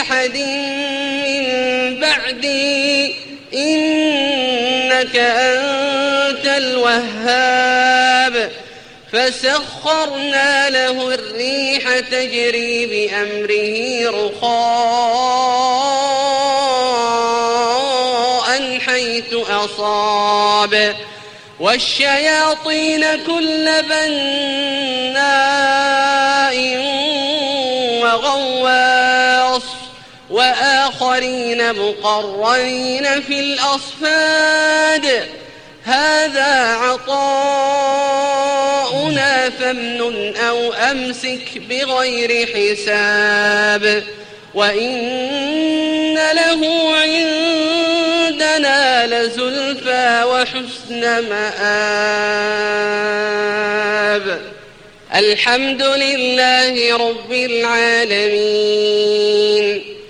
لأحد من بعدي إنك أنت الوهاب. فسخرنا له الريح تجري بأمره رخاء حيث أصاب. والشياطين كل بناء وغواص وآخرين مقرنين في الأصفاد. هذا عطاؤنا فامنن أو أمسك بغير حساب. وإن له عندنا لزلفى وحسن مآب. الحمد لله رب العالمين.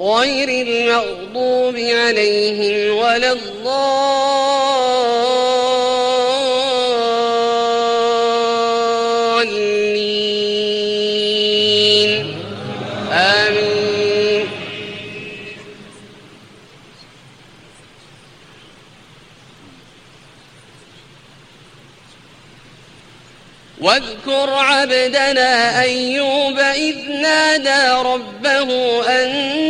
غير المغضوب عليهم ولا الضالين. آمين. واذكر عبدنا أيوب إذ نادى ربه أني